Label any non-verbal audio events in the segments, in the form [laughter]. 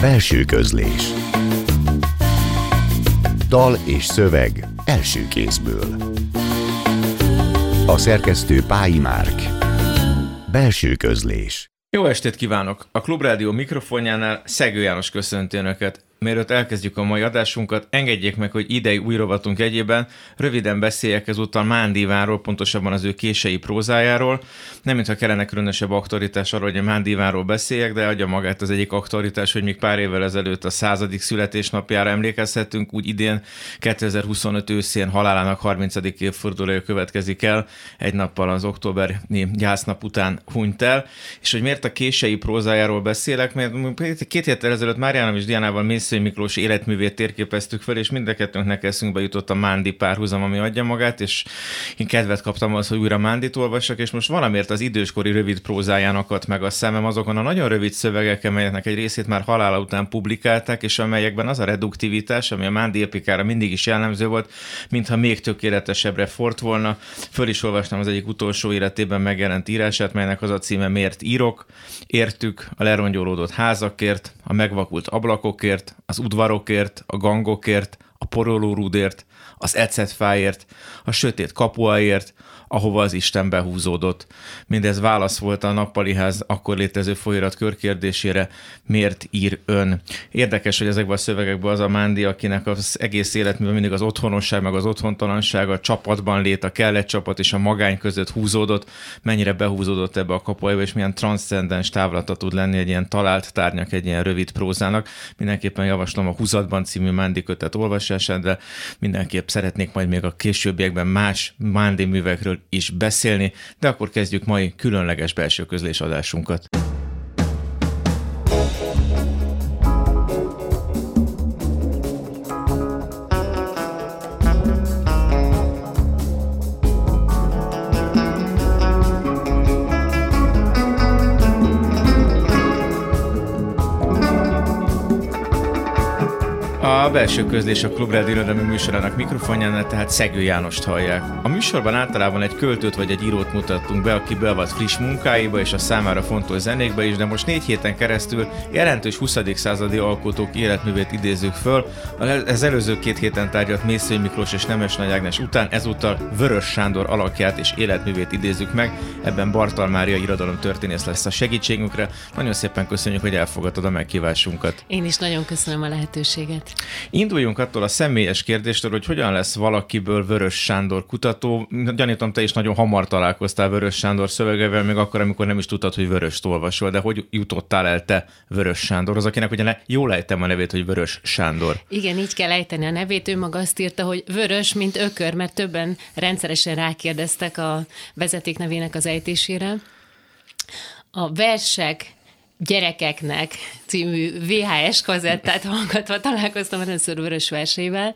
Belső közlés Dal és szöveg első kézből A szerkesztő Pályi Márk Belső közlés Jó estét kívánok! A Klubrádió mikrofonjánál Szegő János köszönti Önöket. Mielőtt elkezdjük a mai adásunkat, engedjék meg, hogy idei új rovatunk egyében röviden beszéljek ezúttal Mándívánról, pontosabban az ő kései prózájáról. Nem mintha kellene különösebb aktoritás arról, hogy a Mándívánról beszéljek, de adja magát az egyik aktoritás, hogy még pár évvel ezelőtt a századik születésnapjára emlékezhetünk, úgy idén 2025 őszén halálának 30. évfordulója következik el, egy nappal az októberi gyásznap után hunyt el, és hogy miért a kései prózájáról beszélek, mert két héttel ezelőtt Máriánam és Diánával mész Mészői Miklós életművét térképeztük fel, és mind a kettőnknek eszünkbe jutott a Mándi párhuzam, ami adja magát, és én kedvet kaptam az, hogy újra Mándit olvassak, és most valamiért az időskori rövid prózáján akadt meg a szemem azokon a nagyon rövid szövegek, amelyeknek egy részét már halála után publikálták, és amelyekben az a reduktivitás, ami a Mándi epikára mindig is jellemző volt, mintha még tökéletesebbre fort volna. Föl is olvastam az egyik utolsó életében megjelent írását, melynek az a címe Miért írok? Értük a lerongyolódott házakért, a megvakult ablakokért, az udvarokért, a gangokért, a porolórudért, az ecetfáért, a sötét kapuaért, ahova az Isten behúzódott. Mindez válasz volt a nappaliház akkor létező folyirat körkérdésére, miért ír ön. Érdekes, hogy ezekben a szövegekben az a Mándi, akinek az egész életműben mindig az otthonosság, meg az otthontalanság, a csapatban lét, a kellett csapat és a magány között húzódott, mennyire behúzódott ebbe a kapuába, és milyen transzcendens távlata tud lenni egy ilyen talált tárnyak, egy ilyen rövid prózának. Mindenképpen javaslom a Húzatban című Mándi kötet olvasását, de mindenképp szeretnék majd még a későbbiekben más Mándi művekről is beszélni, de akkor kezdjük mai különleges belső közlés adásunkat. A belső közlés a Klubrád irodalmi műsorának mikrofonjánál, tehát Szegő Jánost hallják. A műsorban általában egy költőt vagy egy írót mutattunk be, aki beavat friss munkáiba és a számára fontos zenékbe is, de most négy héten keresztül jelentős 20. századi alkotók életművét idézzük föl. Az előző két héten tárgyalt Mészői Miklós és Nemes Nagy Ágnes után ezúttal Vörös Sándor alakját és életművét idézzük meg. Ebben Bartal Mária irodalom történész lesz a segítségünkre. Nagyon szépen köszönjük, hogy elfogadtad a meghívásunkat. Én is nagyon köszönöm a lehetőséget. Induljunk attól a személyes kérdéstől, hogy hogyan lesz valakiből Vörös Sándor kutató. Gyanítom, te is nagyon hamar találkoztál Vörös Sándor szövegevel, még akkor, amikor nem is tudtad, hogy Vöröst olvasol, de hogy jutottál el te Vörös Sándorhoz, akinek ugye jól ejtem a nevét, hogy Vörös Sándor. Igen, így kell ejteni a nevét. Ő maga azt írta, hogy vörös, mint ökör, mert többen rendszeresen rákérdeztek a vezeték nevének az ejtésére. A versek gyerekeknek című VHS kazettát hallgatva találkoztam először Vörös versével.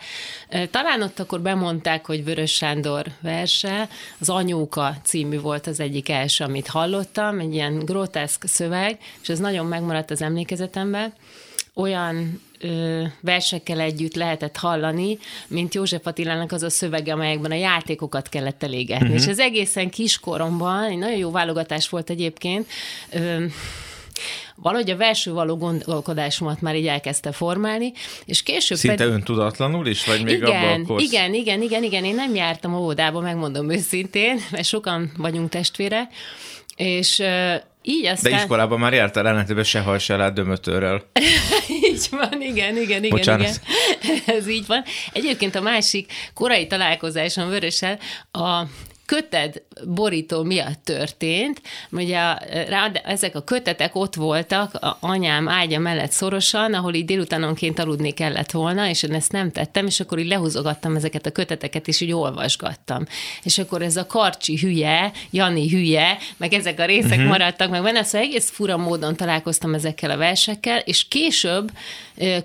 Talán ott akkor bemondták, hogy Vörös Sándor verse, az Anyóka című volt az egyik első, amit hallottam, egy ilyen groteszk szöveg, és ez nagyon megmaradt az emlékezetemben. Olyan ö, versekkel együtt lehetett hallani, mint József Attilának az a szövege, amelyekben a játékokat kellett elégetni. Uh-huh. És ez egészen kiskoromban, egy nagyon jó válogatás volt egyébként, ö, valahogy a verső való gondolkodásomat már így elkezdte formálni, és később Szinte pedig... öntudatlanul is, vagy még igen, abban korsz... Igen, igen, igen, igen, én nem jártam óvodába, megmondom őszintén, mert sokan vagyunk testvére, és így aztán... De iskolában már jártál ellentétben sehol se lát dömötörrel. [laughs] így van, igen, igen, igen, Bocsánat. igen. [laughs] Ez így van. Egyébként a másik korai találkozásom Vörössel a köted borító miatt történt, ugye rá, ezek a kötetek ott voltak a anyám ágya mellett szorosan, ahol így délutánonként aludni kellett volna, és én ezt nem tettem, és akkor így lehúzogattam ezeket a köteteket, és így olvasgattam. És akkor ez a karcsi hülye, Jani hülye, meg ezek a részek uh-huh. maradtak meg benne, szóval egész fura módon találkoztam ezekkel a versekkel, és később,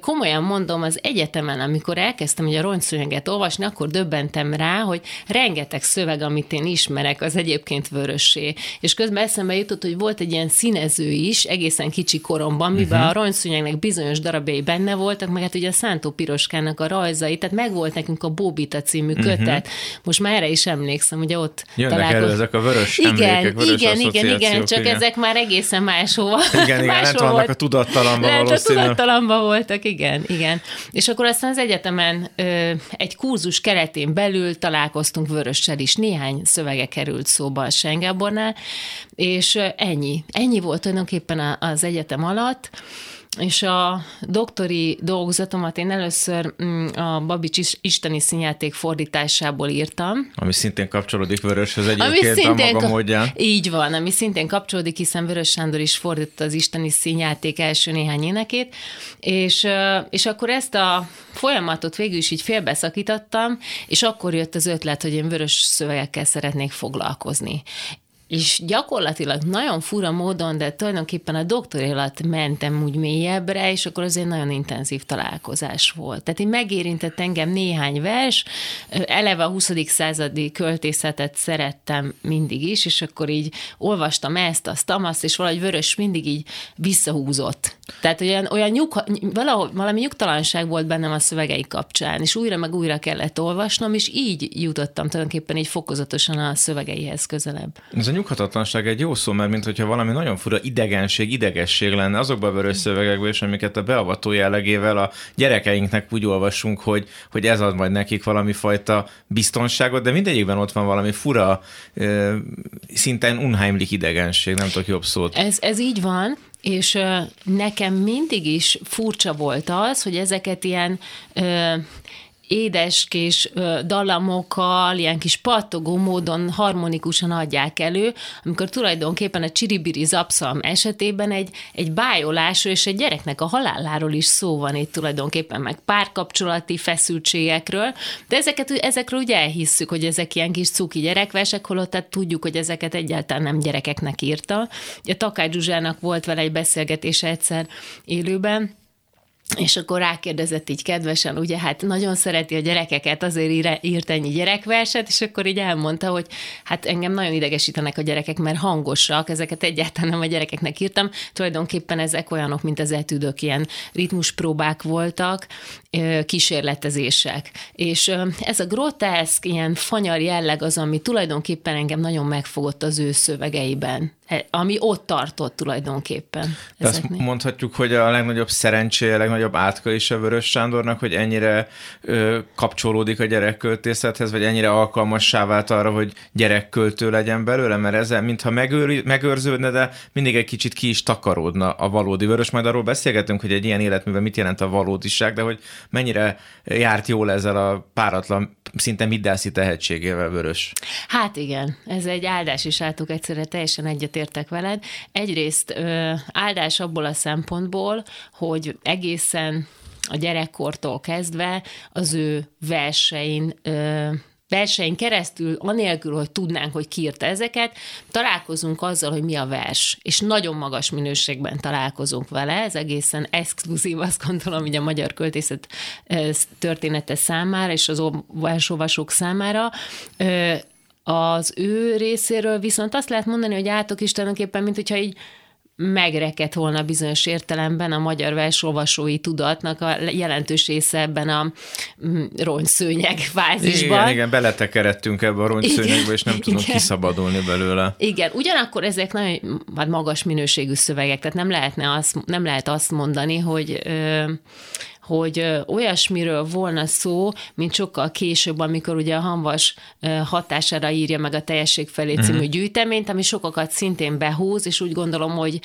komolyan mondom, az egyetemen, amikor elkezdtem ugye a rongyszőnyeget olvasni, akkor döbbentem rá, hogy rengeteg szöveg, amit amit én ismerek, az egyébként vörösé. És közben eszembe jutott, hogy volt egy ilyen színező is, egészen kicsi koromban, mivel uh-huh. a rongyszúnyegnek bizonyos darabjai benne voltak, meg hát ugye a Szántó Piroskának a rajzai, tehát meg volt nekünk a Bóbita című uh-huh. kötet. Most már erre is emlékszem, ugye ott Jönnek találkoz... elő ezek a vörös igen, emlékek, vörös igen, igen, igen, csak igen. ezek már egészen máshova. [laughs] Igen, igen, lent vannak a tudattalamban valószínűleg. a tudattalamban voltak, igen, igen. És akkor aztán az egyetemen ö, egy kurzus keretén belül találkoztunk Vörössel is, néhány szövege került szóba a Sengábornál, és ennyi. Ennyi volt tulajdonképpen az egyetem alatt, és a doktori dolgozatomat én először mm, a Babics isteni színjáték fordításából írtam. Ami szintén kapcsolódik Vöröshöz egyébként ami szintén, a maga módján. Így van, ami szintén kapcsolódik, hiszen Vörös Sándor is fordította az isteni színjáték első néhány énekét, és, és akkor ezt a folyamatot végül is így félbeszakítottam, és akkor jött az ötlet, hogy én vörös szövegekkel szeretnék foglalkozni és gyakorlatilag nagyon fura módon, de tulajdonképpen a doktori alatt mentem úgy mélyebbre, és akkor az egy nagyon intenzív találkozás volt. Tehát így megérintett engem néhány vers, eleve a 20. századi költészetet szerettem mindig is, és akkor így olvastam ezt, azt, azt, és valahogy vörös mindig így visszahúzott. Tehát olyan, olyan nyug, valahol, valami nyugtalanság volt bennem a szövegei kapcsán, és újra meg újra kellett olvasnom, és így jutottam tulajdonképpen így fokozatosan a szövegeihez közelebb. Ez a nyughatatlanság egy jó szó, mert mintha valami nagyon fura idegenség, idegesség lenne azokban a vörös szövegekben, és amiket a beavató jellegével a gyerekeinknek úgy olvasunk, hogy, hogy ez ad majd nekik valami fajta biztonságot, de mindegyikben ott van valami fura, szinten unheimlich idegenség, nem tudok jobb szót. Ez, ez így van, és nekem mindig is furcsa volt az, hogy ezeket ilyen édes kis dallamokkal, ilyen kis pattogó módon harmonikusan adják elő, amikor tulajdonképpen a csiribiri zapszalm esetében egy, egy bájolásról és egy gyereknek a haláláról is szó van itt tulajdonképpen, meg párkapcsolati feszültségekről, de ezeket, ezekről ugye elhisszük, hogy ezek ilyen kis cuki gyerekversek, holott tehát tudjuk, hogy ezeket egyáltalán nem gyerekeknek írta. A Takács Zsuzsának volt vele egy beszélgetése egyszer élőben, és akkor rákérdezett így kedvesen, ugye hát nagyon szereti a gyerekeket, azért írt ennyi gyerekverset, és akkor így elmondta, hogy hát engem nagyon idegesítenek a gyerekek, mert hangosak, ezeket egyáltalán nem a gyerekeknek írtam, tulajdonképpen ezek olyanok, mint az etűdök, ilyen ritmuspróbák voltak, kísérletezések. És ez a groteszk, ilyen fanyar jelleg az, ami tulajdonképpen engem nagyon megfogott az ő szövegeiben, ami ott tartott tulajdonképpen. De azt mondhatjuk, hogy a legnagyobb szerencséje, a legnagyobb átka is a Vörös Sándornak, hogy ennyire ö, kapcsolódik a gyerekköltészethez, vagy ennyire alkalmassá vált arra, hogy gyerekköltő legyen belőle, mert ezzel mintha megőr, megőrződne, de mindig egy kicsit ki is takarodna a valódi Vörös. Majd arról beszélgetünk, hogy egy ilyen életművel mit jelent a valódiság, de hogy mennyire járt jól ezzel a páratlan, szinte middelszi tehetségével vörös. Hát igen, ez egy áldás is álltuk egyszerre, teljesen egyetértek veled. Egyrészt ö, áldás abból a szempontból, hogy egészen a gyerekkortól kezdve az ő versein ö, verseny keresztül, anélkül, hogy tudnánk, hogy kiírta ezeket, találkozunk azzal, hogy mi a vers, és nagyon magas minőségben találkozunk vele, ez egészen exkluzív, azt gondolom, hogy a magyar költészet története számára, és az versolvasók számára, az ő részéről viszont azt lehet mondani, hogy átok is tulajdonképpen, mint hogyha így megrekedt volna bizonyos értelemben a magyar versolvasói tudatnak a jelentős része ebben a mm, rongyszőnyeg fázisban. Igen, igen, beletekeredtünk ebbe a rongyszőnyegbe, és nem igen. tudunk kiszabadulni belőle. Igen, ugyanakkor ezek nagyon hát magas minőségű szövegek, tehát nem, lehetne azt, nem lehet azt mondani, hogy hogy olyasmiről volna szó, mint sokkal később, amikor ugye a Hanvas hatására írja meg a Teljesség felé című uh-huh. gyűjteményt, ami sokakat szintén behúz, és úgy gondolom, hogy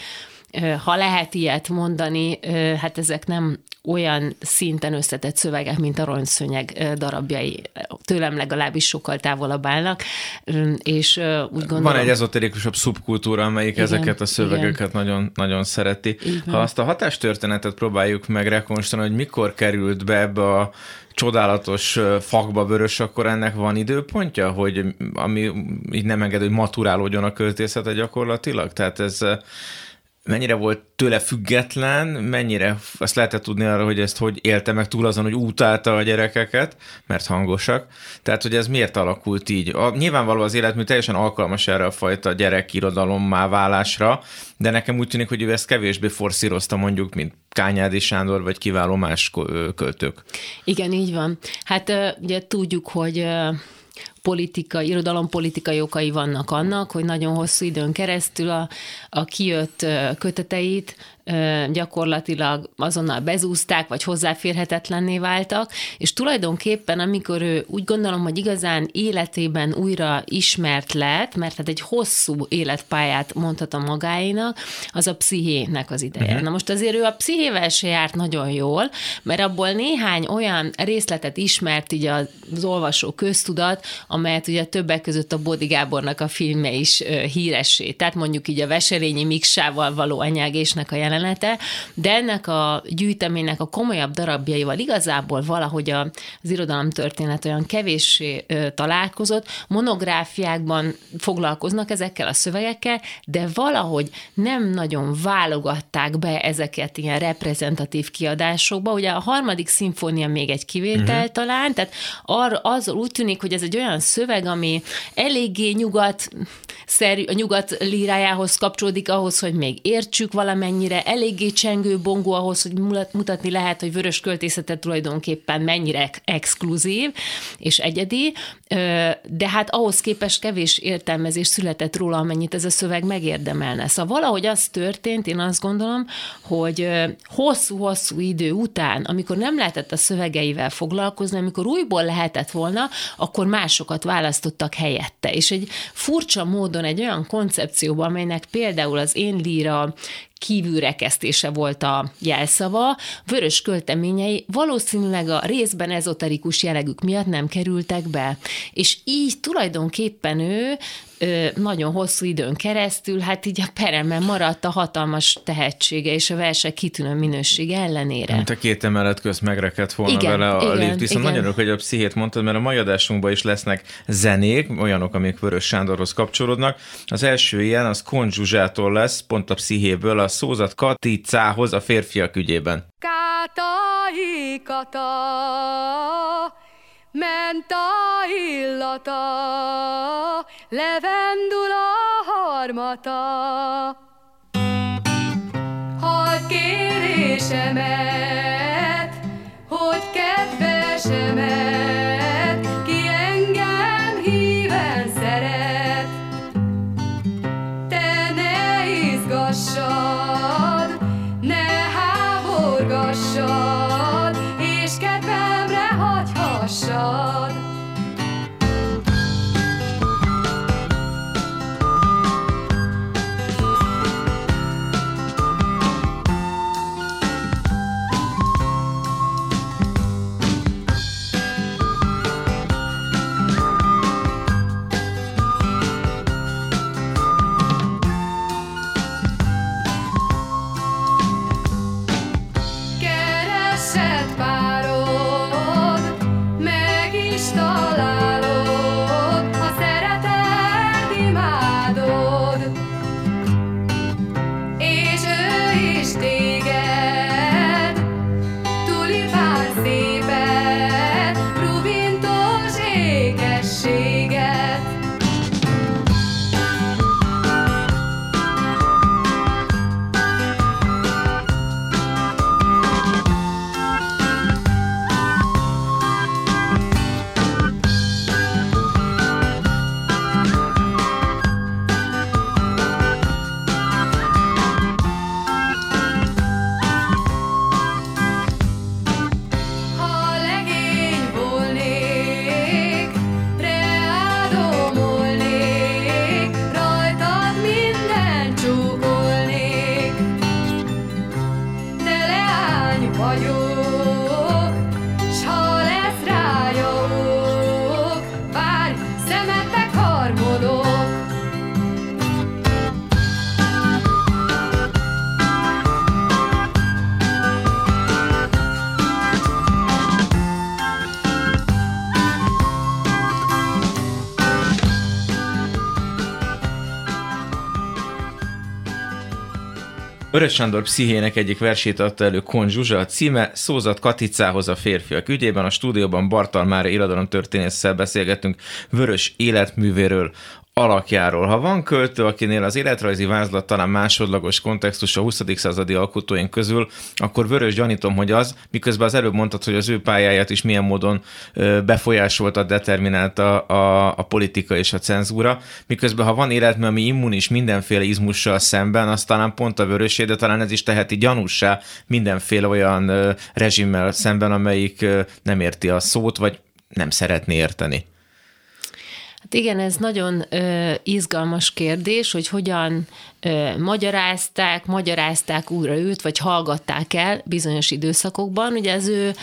ha lehet ilyet mondani, hát ezek nem olyan szinten összetett szövegek, mint a rongyszönyeg darabjai. Tőlem legalábbis sokkal távolabb állnak, és úgy gondolom... Van egy ezoterikusabb szubkultúra, amelyik igen, ezeket a szövegeket nagyon, nagyon szereti. Igen. Ha azt a hatástörténetet próbáljuk meg rekonstruálni, hogy mikor került be ebbe a csodálatos fakba vörös, akkor ennek van időpontja, hogy ami így nem enged, hogy maturálódjon a költészete gyakorlatilag? Tehát ez mennyire volt tőle független, mennyire azt lehetett tudni arra, hogy ezt hogy élte meg túl azon, hogy utálta a gyerekeket, mert hangosak. Tehát, hogy ez miért alakult így? A, nyilvánvaló az életmű teljesen alkalmas erre a fajta gyerekirodalommá válásra, de nekem úgy tűnik, hogy ő ezt kevésbé forszírozta mondjuk, mint Kányádi Sándor, vagy kiváló más költők. Igen, így van. Hát ugye tudjuk, hogy politikai, irodalompolitikai okai vannak annak, hogy nagyon hosszú időn keresztül a, a kijött köteteit gyakorlatilag azonnal bezúzták, vagy hozzáférhetetlenné váltak, és tulajdonképpen amikor ő úgy gondolom, hogy igazán életében újra ismert lett, mert hát egy hosszú életpályát mondhat a magáinak, az a pszichének az ideje. Uh-huh. Na most azért ő a pszichével se járt nagyon jól, mert abból néhány olyan részletet ismert így az olvasó köztudat, amelyet ugye többek között a Bodi Gábornak a filme is híressé. Tehát mondjuk így a Veselényi Miksával való anyágésnek a jelenete, de ennek a gyűjteménynek a komolyabb darabjaival igazából valahogy az irodalom történet olyan kevéssé találkozott, monográfiákban foglalkoznak ezekkel a szövegekkel, de valahogy nem nagyon válogatták be ezeket ilyen reprezentatív kiadásokba. Ugye a harmadik szimfónia még egy kivétel uh-huh. talán, tehát arra, az úgy tűnik, hogy ez egy olyan szöveg, ami eléggé nyugat, szerű, a nyugat lírájához kapcsolódik ahhoz, hogy még értsük valamennyire, eléggé csengő bongó ahhoz, hogy mutatni lehet, hogy vörös költészete tulajdonképpen mennyire exkluzív és egyedi, de hát ahhoz képest kevés értelmezés született róla, amennyit ez a szöveg megérdemelne. Szóval valahogy az történt, én azt gondolom, hogy hosszú-hosszú idő után, amikor nem lehetett a szövegeivel foglalkozni, amikor újból lehetett volna, akkor másokat választottak helyette. És egy furcsa módon egy olyan koncepcióban, amelynek például az én líra kívülrekesztése volt a jelszava, vörös költeményei valószínűleg a részben ezoterikus jellegük miatt nem kerültek be. És így tulajdonképpen ő nagyon hosszú időn keresztül, hát így a peremben maradt a hatalmas tehetsége és a versek kitűnő minősége ellenére. Mint a két emelet közt megrekedt volna igen, vele a igen, lift, viszont igen. nagyon örülök, hogy a pszichét mondtad, mert a mai adásunkban is lesznek zenék, olyanok, amik Vörös Sándorhoz kapcsolódnak. Az első ilyen, az Konzsuzsától lesz, pont a pszichébből, a szózat Katicához a férfiak ügyében. Kátai kata, ment a illata, levendul a harmata. Hall kérésemet, Örös Sándor pszichének egyik versét adta elő Kon Zsuzsa, a címe Szózat Katicához a férfiak ügyében. A stúdióban Bartal Mára irodalom történésszel beszélgetünk Vörös életművéről, alakjáról. Ha van költő, akinél az életrajzi vázlat talán másodlagos kontextus a 20. századi alkotóink közül, akkor vörös gyanítom, hogy az, miközben az előbb mondtad, hogy az ő pályáját is milyen módon befolyásolta, determinálta a, a politika és a cenzúra, miközben ha van életmű, ami immunis mindenféle izmussal szemben, az talán pont a vörösé, de talán ez is teheti gyanúsá mindenféle olyan rezsimmel szemben, amelyik nem érti a szót, vagy nem szeretné érteni. Igen, ez nagyon ö, izgalmas kérdés, hogy hogyan ö, magyarázták, magyarázták újra őt, vagy hallgatták el bizonyos időszakokban. Ugye az ő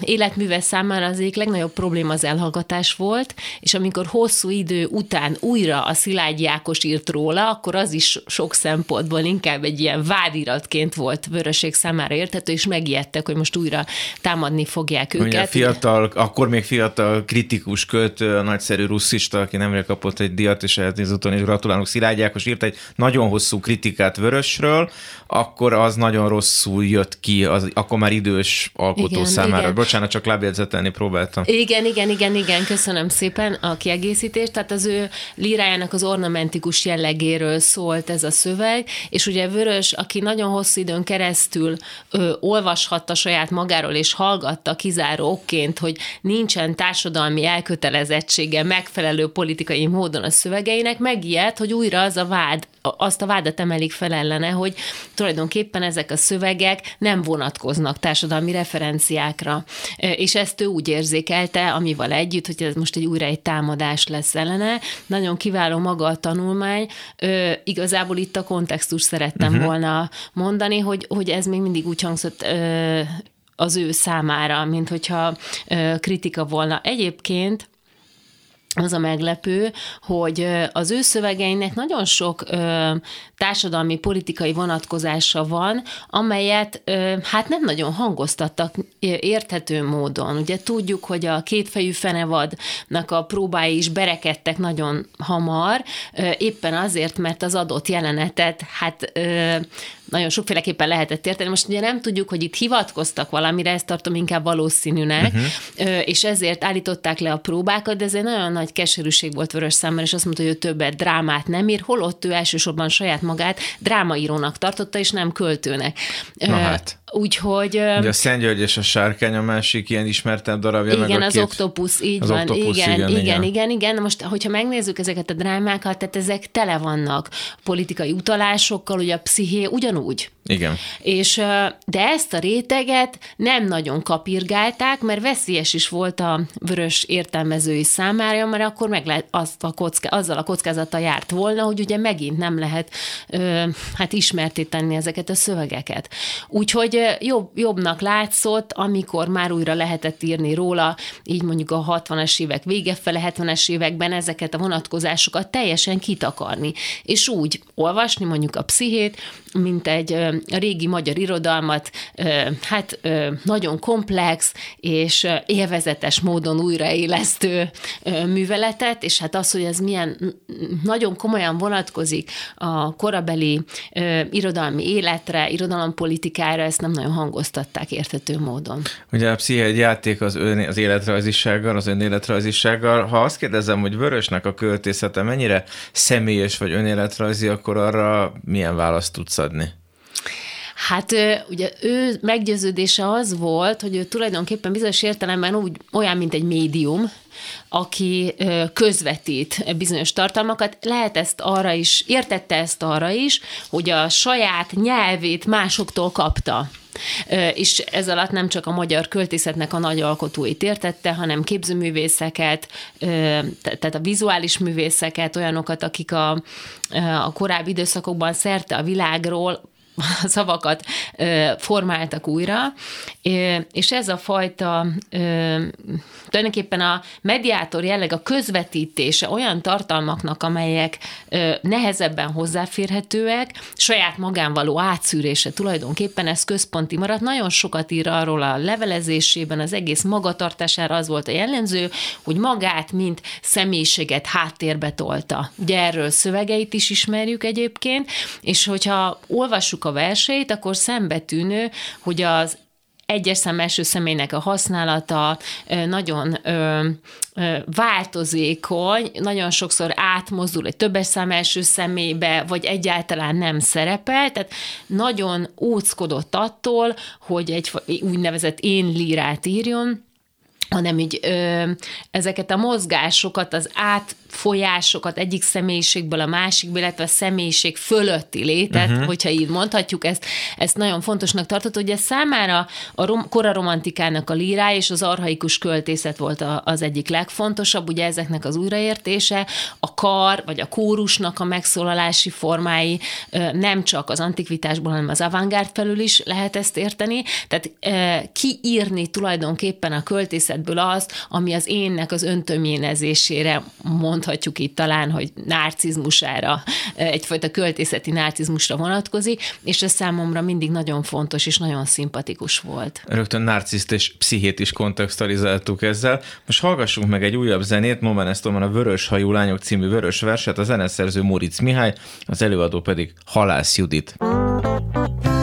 életműve számára az egyik legnagyobb probléma az elhallgatás volt, és amikor hosszú idő után újra a Szilágy Jákos írt róla, akkor az is sok szempontból inkább egy ilyen vádiratként volt vöröség számára érthető, és megijedtek, hogy most újra támadni fogják őket. Ugye fiatal, akkor még fiatal kritikus költő, a nagyszerű russzista, aki nemrég kapott egy diat, és ezúton is gratulálunk, Szilágy Jákos írt egy nagyon hosszú kritikát Vörösről, akkor az nagyon rosszul jött ki, az, akkor már idős alkotó Igen, számára. Igen. Bocsánat, csak lábjegyzetelni próbáltam. Igen, igen, igen, igen, köszönöm szépen a kiegészítést. Tehát az ő lírájának az ornamentikus jellegéről szólt ez a szöveg, és ugye Vörös, aki nagyon hosszú időn keresztül ö, olvashatta saját magáról, és hallgatta kizáró okként, hogy nincsen társadalmi elkötelezettsége megfelelő politikai módon a szövegeinek, megijedt, hogy újra az a vád, azt a vádat emelik fel ellene, hogy tulajdonképpen ezek a szövegek nem vonatkoznak társadalmi referenciákra. És ezt ő úgy érzékelte, amivel együtt, hogy ez most egy újra egy támadás lesz ellene. Nagyon kiváló maga a tanulmány. Igazából itt a kontextus szerettem uh-huh. volna mondani, hogy, hogy ez még mindig úgy hangzott az ő számára, mint hogyha kritika volna. Egyébként az a meglepő, hogy az ő szövegeinek nagyon sok ö, társadalmi, politikai vonatkozása van, amelyet ö, hát nem nagyon hangoztattak érthető módon. Ugye tudjuk, hogy a kétfejű fenevadnak a próbái is berekedtek nagyon hamar, ö, éppen azért, mert az adott jelenetet hát ö, nagyon sokféleképpen lehetett érteni. Most ugye nem tudjuk, hogy itt hivatkoztak valamire, ezt tartom inkább valószínűnek, uh-huh. és ezért állították le a próbákat, de ez egy nagyon nagy keserűség volt Vörös számára, és azt mondta, hogy ő többet drámát nem ír, holott ő elsősorban saját magát drámaírónak tartotta, és nem költőnek. Na hát. Úgyhogy... Ugye a Szent György és a Sárkány a másik ilyen ismertebb darabja. Igen, meg a az két... Octopus, így az van. Octopus, igen, igen, igen, igen, igen, igen. Most, hogyha megnézzük ezeket a drámákat, tehát ezek tele vannak politikai utalásokkal, ugye a psziché ugyanúgy. Igen. És, de ezt a réteget nem nagyon kapirgálták, mert veszélyes is volt a vörös értelmezői számára, mert akkor meg lehet azt a kocká, azzal a kockázata járt volna, hogy ugye megint nem lehet hát ismertíteni ezeket a szövegeket. Úgyhogy jobb, jobbnak látszott, amikor már újra lehetett írni róla, így mondjuk a 60-as évek vége fele, 70-es években ezeket a vonatkozásokat teljesen kitakarni, és úgy olvasni mondjuk a pszichét, mint egy a régi magyar irodalmat, hát nagyon komplex és élvezetes módon újraélesztő műveletet, és hát az, hogy ez milyen nagyon komolyan vonatkozik a korabeli irodalmi életre, irodalompolitikára, ezt nem nagyon hangoztatták érthető módon. Ugye a psziché egy játék az, ön, az életrajzisággal, az önéletrajzisággal. Ha azt kérdezem, hogy Vörösnek a költészete mennyire személyes vagy önéletrajzi, akkor arra milyen választ tudsz adni? Hát ugye ő meggyőződése az volt, hogy ő tulajdonképpen bizonyos értelemben úgy olyan, mint egy médium, aki közvetít bizonyos tartalmakat, lehet ezt arra is, értette ezt arra is, hogy a saját nyelvét másoktól kapta. És ez alatt nem csak a magyar költészetnek a nagy alkotóit értette, hanem képzőművészeket, tehát a vizuális művészeket, olyanokat, akik a, a korábbi időszakokban szerte a világról szavakat formáltak újra, és ez a fajta tulajdonképpen a mediátor jelleg a közvetítése olyan tartalmaknak, amelyek nehezebben hozzáférhetőek, saját magán való átszűrése tulajdonképpen ez központi maradt. Nagyon sokat ír arról a levelezésében, az egész magatartására az volt a jellemző, hogy magát, mint személyiséget háttérbe tolta. Ugye erről szövegeit is ismerjük egyébként, és hogyha olvassuk a verseit, akkor szembetűnő, hogy az egyes szám első személynek a használata nagyon változékony, nagyon sokszor átmozdul egy többes szám első személybe, vagy egyáltalán nem szerepel, tehát nagyon óckodott attól, hogy egy úgynevezett én lírát írjon, hanem így ö, ezeket a mozgásokat, az átfolyásokat egyik személyiségből a másikba, illetve a személyiség fölötti létet, uh-huh. hogyha így mondhatjuk, ezt, ezt nagyon fontosnak tartott, hogy ez számára a rom, kora romantikának a lírá és az arhaikus költészet volt a, az egyik legfontosabb, ugye ezeknek az újraértése, a kar, vagy a kórusnak a megszólalási formái nem csak az antikvitásból, hanem az avantgárd felül is lehet ezt érteni, tehát kiírni tulajdonképpen a költészet természetből az, ami az énnek az öntöményezésére mondhatjuk itt talán, hogy narcizmusára, egyfajta költészeti narcizmusra vonatkozik, és ez számomra mindig nagyon fontos és nagyon szimpatikus volt. Rögtön narciszt és pszichét is kontextualizáltuk ezzel. Most hallgassunk meg egy újabb zenét, Moment Estomon a Vörös hajú lányok című vörös verset, a zeneszerző Moritz Mihály, az előadó pedig Halász Judit. Thank you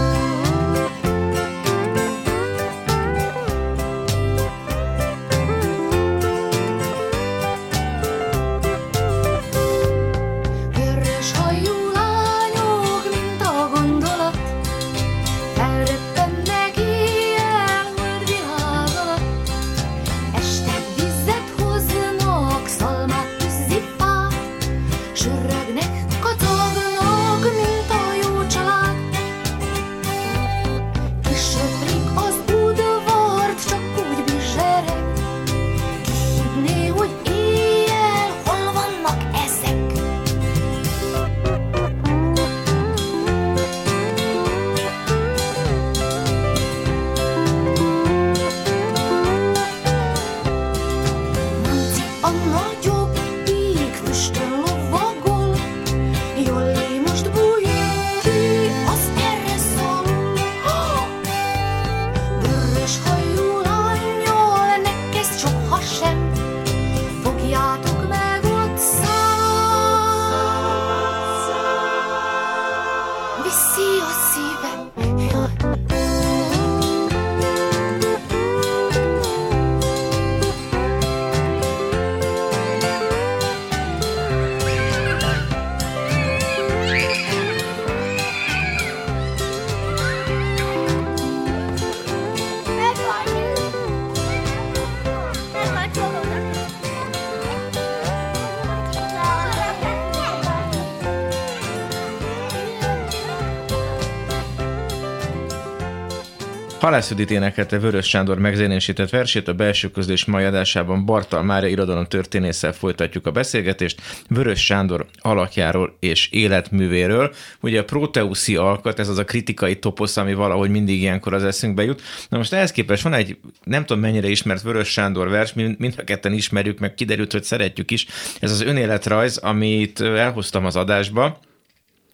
Halász Judit énekelte Vörös Sándor megzenésített versét a belső közlés mai adásában Bartal Mária irodalom történésszel folytatjuk a beszélgetést Vörös Sándor alakjáról és életművéről. Ugye a Proteuszi alkat, ez az a kritikai toposz, ami valahogy mindig ilyenkor az eszünkbe jut. Na most ehhez képest van egy, nem tudom mennyire ismert Vörös Sándor vers, mind a ketten ismerjük, meg kiderült, hogy szeretjük is. Ez az önéletrajz, amit elhoztam az adásba,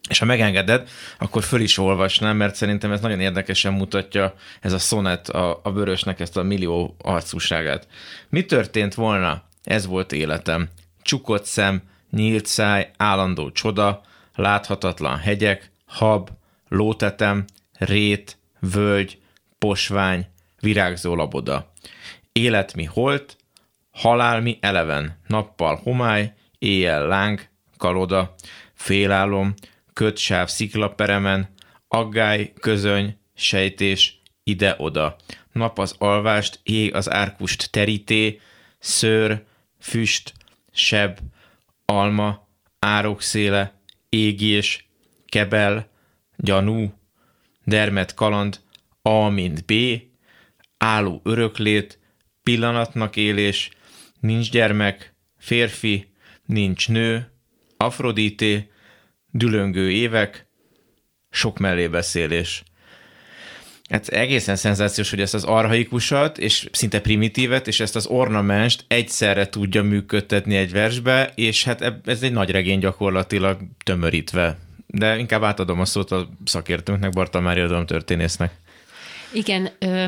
és ha megengeded, akkor föl is olvasnám, mert szerintem ez nagyon érdekesen mutatja ez a szonet a, a vörösnek ezt a millió arcúságát. Mi történt volna? Ez volt életem. Csukott szem, nyílt száj, állandó csoda, láthatatlan hegyek, hab, lótetem, rét, völgy, posvány, virágzó laboda. Élet mi holt, halál mi eleven, nappal homály, éjjel láng, kaloda, félálom, kötsáv sziklaperemen, aggály, közöny, sejtés, ide-oda. Nap az alvást, ég az árkust teríté, szőr, füst, seb, alma, árokszéle, égés, kebel, gyanú, dermet kaland, A, mint B, álló öröklét, pillanatnak élés, nincs gyermek, férfi, nincs nő, Afrodité, dülöngő évek, sok mellébeszélés. Hát egészen szenzációs, hogy ezt az arhaikusat, és szinte primitívet, és ezt az ornamenst egyszerre tudja működtetni egy versbe, és hát ez egy nagy regény gyakorlatilag tömörítve. De inkább átadom a szót a szakértőnknek, Bartal Mária történésznek. Igen, ö,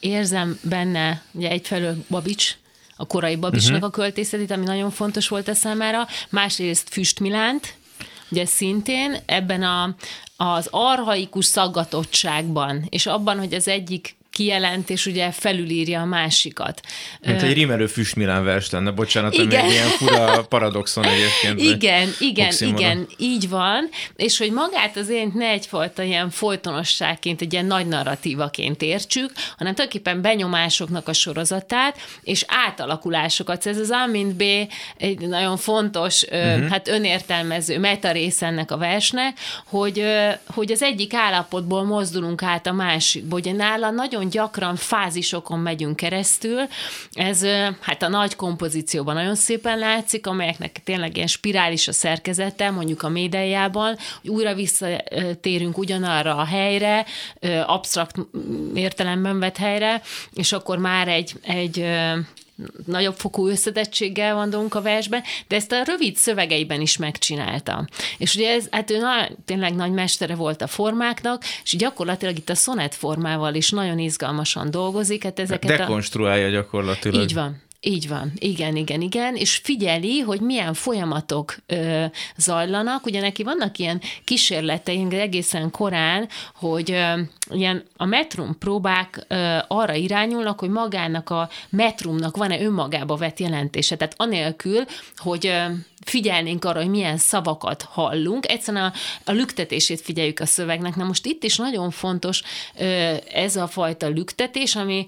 érzem benne, ugye egyfelől Babics, a korai Babicsnak uh-huh. a költészetét, ami nagyon fontos volt a számára, másrészt Füst Milánt, ugye szintén ebben a, az arhaikus szaggatottságban, és abban, hogy az egyik kijelentés ugye felülírja a másikat. Mint egy rimerő füstmilán vers lenne, bocsánat, igen. még ilyen fura paradoxon egyébként. Igen, igen, oximoron. igen, így van, és hogy magát az én ne egyfajta ilyen folytonosságként, egy ilyen nagy narratívaként értsük, hanem tulajdonképpen benyomásoknak a sorozatát, és átalakulásokat. Ez az A mint B egy nagyon fontos, uh-huh. hát önértelmező meta rész ennek a versnek, hogy, hogy az egyik állapotból mozdulunk át a másikba. Ugye nála nagyon nagyon gyakran fázisokon megyünk keresztül. Ez hát a nagy kompozícióban nagyon szépen látszik, amelyeknek tényleg ilyen spirális a szerkezete, mondjuk a médiában, hogy újra visszatérünk ugyanarra a helyre, absztrakt értelemben vett helyre, és akkor már egy, egy nagyobb fokú összetettséggel van a versben, de ezt a rövid szövegeiben is megcsinálta. És ugye ez, hát ő na, tényleg nagy mestere volt a formáknak, és gyakorlatilag itt a szonett formával is nagyon izgalmasan dolgozik. Hát ezeket Dekonstruálja a... gyakorlatilag. Így van. Így van, igen, igen, igen, és figyeli, hogy milyen folyamatok ö, zajlanak. Ugye neki vannak ilyen kísérleteink egészen korán, hogy ö, ilyen a metrum próbák ö, arra irányulnak, hogy magának a metrumnak van-e önmagába vett jelentése. Tehát anélkül, hogy ö, figyelnénk arra, hogy milyen szavakat hallunk, egyszerűen a, a lüktetését figyeljük a szövegnek. Na most itt is nagyon fontos ez a fajta lüktetés, ami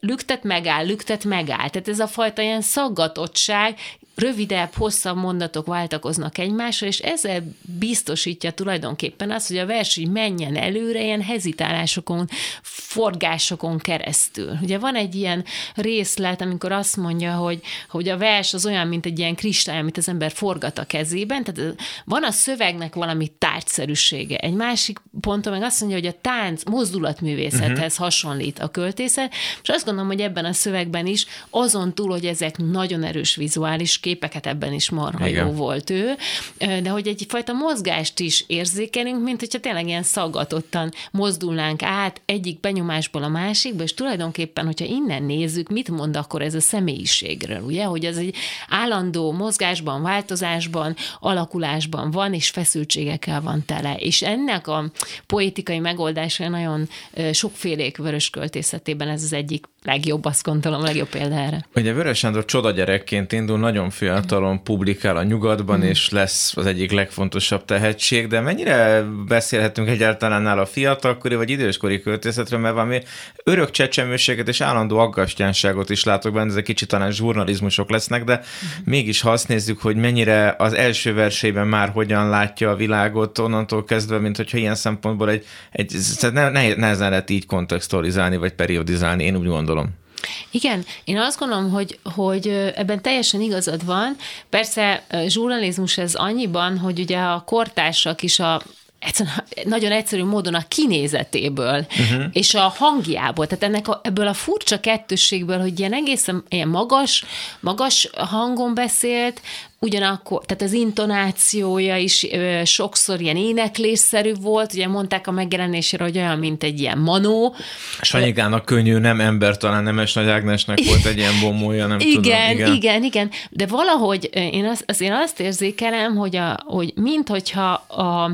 lüktet megáll, lüktet megáll. Tehát ez a fajta ilyen szaggatottság rövidebb, hosszabb mondatok váltakoznak egymással, és ezzel biztosítja tulajdonképpen azt, hogy a vers így menjen előre ilyen hezitálásokon, forgásokon keresztül. Ugye van egy ilyen részlet, amikor azt mondja, hogy, hogy a vers az olyan, mint egy ilyen kristály, amit az ember forgat a kezében, tehát van a szövegnek valami tárgyszerűsége. Egy másik ponton meg azt mondja, hogy a tánc mozdulatművészethez uh-huh. hasonlít a költészet, és azt gondolom, hogy ebben a szövegben is azon túl, hogy ezek nagyon erős vizuális képeket, ebben is marha Igen. jó volt ő, de hogy egyfajta mozgást is érzékelünk, mint hogyha tényleg ilyen szaggatottan mozdulnánk át egyik benyomásból a másikba, és tulajdonképpen, hogyha innen nézzük, mit mond akkor ez a személyiségről, ugye, hogy ez egy állandó mozgásban, változásban, alakulásban van, és feszültségekkel van tele. És ennek a poétikai megoldása nagyon sokfélék vörös költészetében ez az egyik legjobb, azt gondolom, legjobb példa erre. Ugye Vörös Sándor csoda gyerekként indul, nagyon fiatalon publikál a nyugatban, mm. és lesz az egyik legfontosabb tehetség, de mennyire beszélhetünk egyáltalán nála a fiatalkori vagy időskori költészetről, mert valami örök csecsemőséget és állandó aggastyánságot is látok benne, ezek kicsit talán zsurnalizmusok lesznek, de mm. mégis ha azt nézzük, hogy mennyire az első versében már hogyan látja a világot, onnantól kezdve, mint hogyha ilyen szempontból egy, egy ne, nehezen lehet így kontextualizálni, vagy periodizálni, én úgy gondolom. Igen, én azt gondolom, hogy, hogy ebben teljesen igazad van. Persze zsurnalizmus ez annyiban, hogy ugye a kortársak is a egyszerűen, nagyon egyszerű módon a kinézetéből uh-huh. és a hangjából, tehát ennek a, ebből a furcsa kettősségből, hogy ilyen egészen ilyen magas, magas hangon beszélt, ugyanakkor, tehát az intonációja is ö, sokszor ilyen éneklésszerű volt, ugye mondták a megjelenésére, hogy olyan, mint egy ilyen manó. Sanyigának könnyű, nem ember, talán Nemes Nagy Ágnesnek [laughs] volt egy ilyen bombója, nem igen, tudom. Igen, igen, igen, de valahogy én azt, az én azt érzékelem, hogy, a, hogy minthogyha a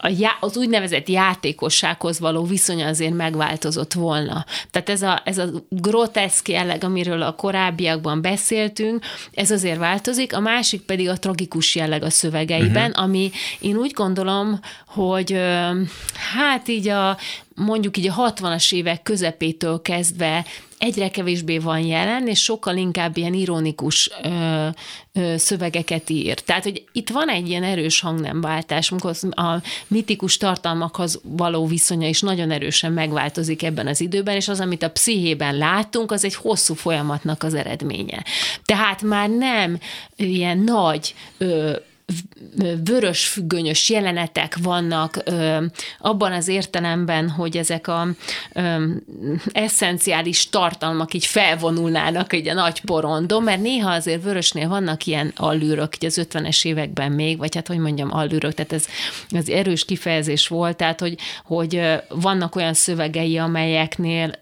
a já, az úgynevezett játékossághoz való viszony azért megváltozott volna. Tehát ez a, ez a groteszk jelleg, amiről a korábbiakban beszéltünk, ez azért változik, a másik pedig a tragikus jelleg a szövegeiben, uh-huh. ami én úgy gondolom, hogy hát így a mondjuk így a 60-as évek közepétől kezdve egyre kevésbé van jelen, és sokkal inkább ilyen ironikus ö, ö, szövegeket ír. Tehát, hogy itt van egy ilyen erős hangnemváltás, amikor a mitikus tartalmakhoz való viszonya is nagyon erősen megváltozik ebben az időben, és az, amit a pszichében látunk, az egy hosszú folyamatnak az eredménye. Tehát már nem ilyen nagy ö, vörös függönyös jelenetek vannak abban az értelemben, hogy ezek a ö, eszenciális tartalmak így felvonulnának egy a nagy porondon, mert néha azért vörösnél vannak ilyen allűrök, így az 50-es években még, vagy hát hogy mondjam, allűrök, tehát ez az erős kifejezés volt, tehát hogy, hogy vannak olyan szövegei, amelyeknél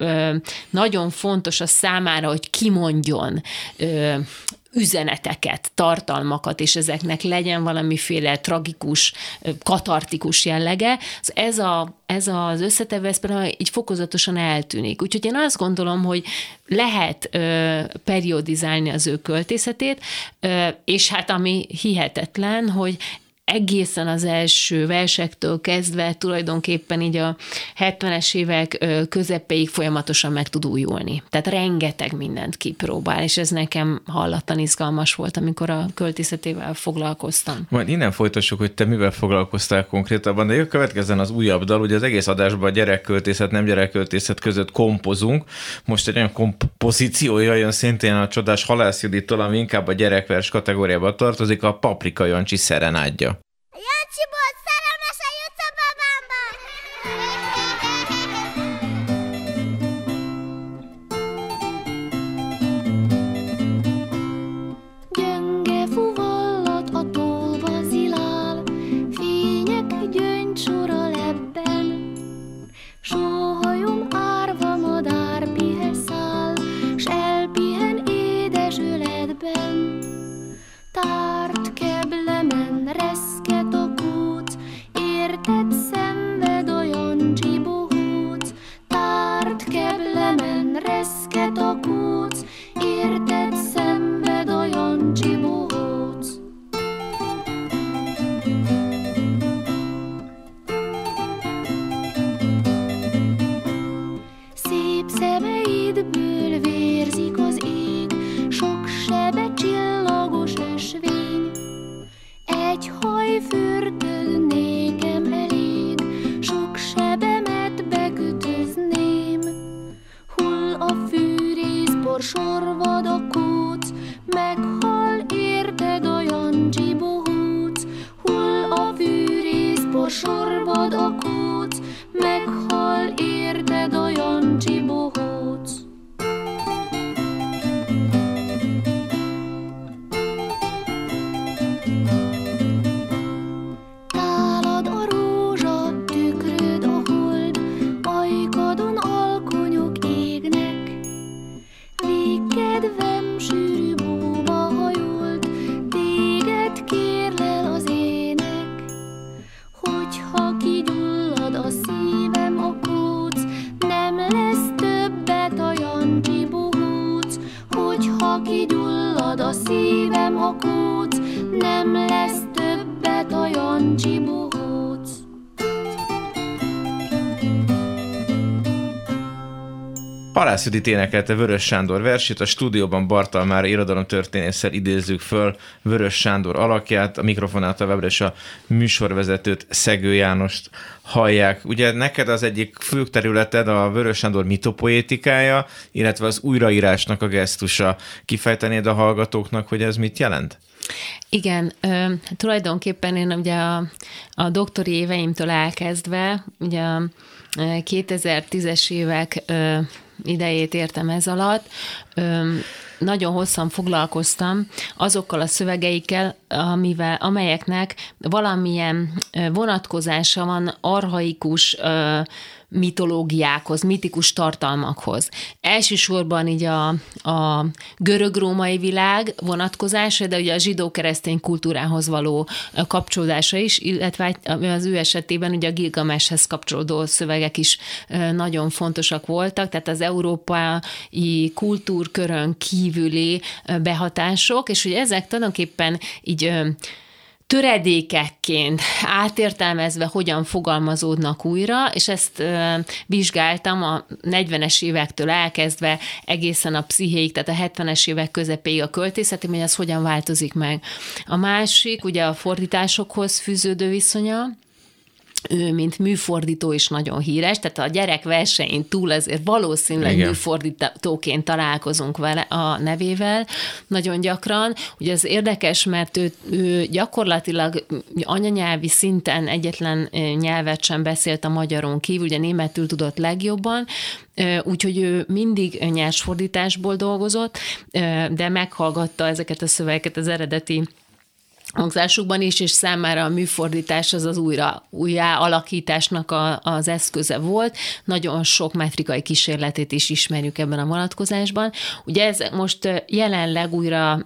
nagyon fontos a számára, hogy kimondjon üzeneteket, tartalmakat, és ezeknek legyen valamiféle tragikus, katartikus jellege, ez, a, ez az összetevő, például így fokozatosan eltűnik. Úgyhogy én azt gondolom, hogy lehet ö, periodizálni az ő költészetét, ö, és hát ami hihetetlen, hogy egészen az első versektől kezdve tulajdonképpen így a 70-es évek közepéig folyamatosan meg tud újulni. Tehát rengeteg mindent kipróbál, és ez nekem hallatlan izgalmas volt, amikor a költészetével foglalkoztam. Majd innen folytassuk, hogy te mivel foglalkoztál konkrétabban, de következzen az újabb dal, ugye az egész adásban gyerekköltészet, nem gyerekköltészet között kompozunk. Most egy olyan kompozíciója jön szintén a csodás Halász Judittól, ami inkább a gyerekvers kategóriába tartozik, a Paprika Jancsi szerenádja. Я тебя Halász Judit énekelte Vörös Sándor versét, a stúdióban Bartal már irodalomtörténésszel idézzük föl Vörös Sándor alakját, a mikrofonát a és a műsorvezetőt Szegő Jánost hallják. Ugye neked az egyik fő területed a Vörös Sándor mitopoétikája, illetve az újraírásnak a gesztusa. Kifejtenéd a hallgatóknak, hogy ez mit jelent? Igen, ö, tulajdonképpen én ugye a, a doktori éveimtől elkezdve, ugye a 2010-es évek ö, idejét értem ez alatt, nagyon hosszan foglalkoztam azokkal a szövegeikkel, amivel, amelyeknek valamilyen vonatkozása van arhaikus mitológiákhoz, mitikus tartalmakhoz. Elsősorban így a, a görög-római világ vonatkozása, de ugye a zsidó-keresztény kultúrához való kapcsolódása is, illetve az ő esetében ugye a Gilgameshez kapcsolódó szövegek is nagyon fontosak voltak, tehát az európai kultúrkörön kívüli behatások, és hogy ezek tulajdonképpen így töredékekként átértelmezve hogyan fogalmazódnak újra, és ezt ö, vizsgáltam a 40-es évektől elkezdve egészen a pszichéig, tehát a 70-es évek közepéig a költészeti, hogy ez hogyan változik meg. A másik, ugye a fordításokhoz fűződő viszonya, ő, mint műfordító is nagyon híres, tehát a gyerek versenyt túl azért valószínűleg Igen. műfordítóként találkozunk vele a nevével nagyon gyakran. Ugye ez érdekes, mert ő, ő gyakorlatilag anyanyelvi szinten egyetlen nyelvet sem beszélt a magyaron kívül, ugye németül tudott legjobban, úgyhogy ő mindig nyersfordításból dolgozott, de meghallgatta ezeket a szövegeket az eredeti hangzásukban is, és számára a műfordítás az az újra, újjá alakításnak a, az eszköze volt. Nagyon sok metrikai kísérletét is ismerjük ebben a vonatkozásban. Ugye ez most jelenleg újra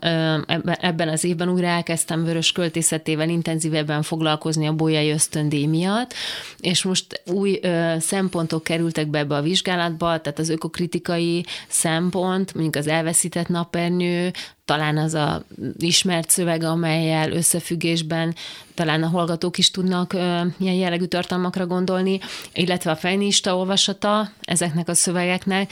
ebben az évben újra elkezdtem vörös költészetével intenzívebben foglalkozni a bolyai ösztöndíj miatt, és most új szempontok kerültek be ebbe a vizsgálatba, tehát az ökokritikai szempont, mondjuk az elveszített napernyő, talán az a ismert szöveg, amelyel összefüggésben talán a hallgatók is tudnak ilyen jellegű tartalmakra gondolni, illetve a fejnista olvasata ezeknek a szövegeknek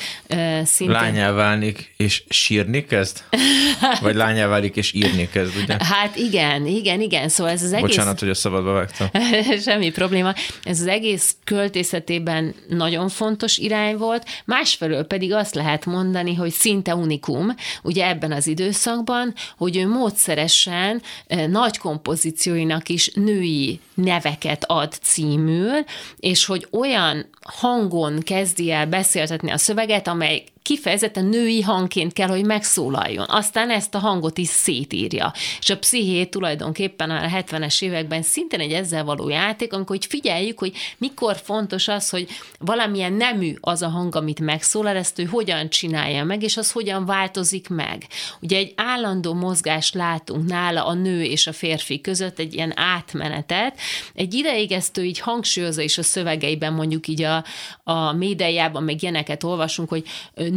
szintén... Lányá válnik és sírni kezd? [laughs] Vagy lányá válik és írni kezd, ugye? Hát igen, igen, igen. Szóval ez az egész... Bocsánat, hogy a szabadba vágtam. [laughs] Semmi probléma. Ez az egész költészetében nagyon fontos irány volt, másfelől pedig azt lehet mondani, hogy szinte unikum, ugye ebben az időszakban, hogy ő módszeresen nagy kompozícióinak is női neveket ad címül, és hogy olyan hangon kezdi el beszéltetni a szöveget, amely kifejezetten női hangként kell, hogy megszólaljon. Aztán ezt a hangot is szétírja. És a pszichét tulajdonképpen a 70-es években szintén egy ezzel való játék, amikor hogy figyeljük, hogy mikor fontos az, hogy valamilyen nemű az a hang, amit megszólal, ezt ő hogyan csinálja meg, és az hogyan változik meg. Ugye egy állandó mozgást látunk nála a nő és a férfi között, egy ilyen átmenetet. Egy ideig ezt ő így hangsúlyozza is a szövegeiben, mondjuk így a, a médiában, meg ilyeneket olvasunk, hogy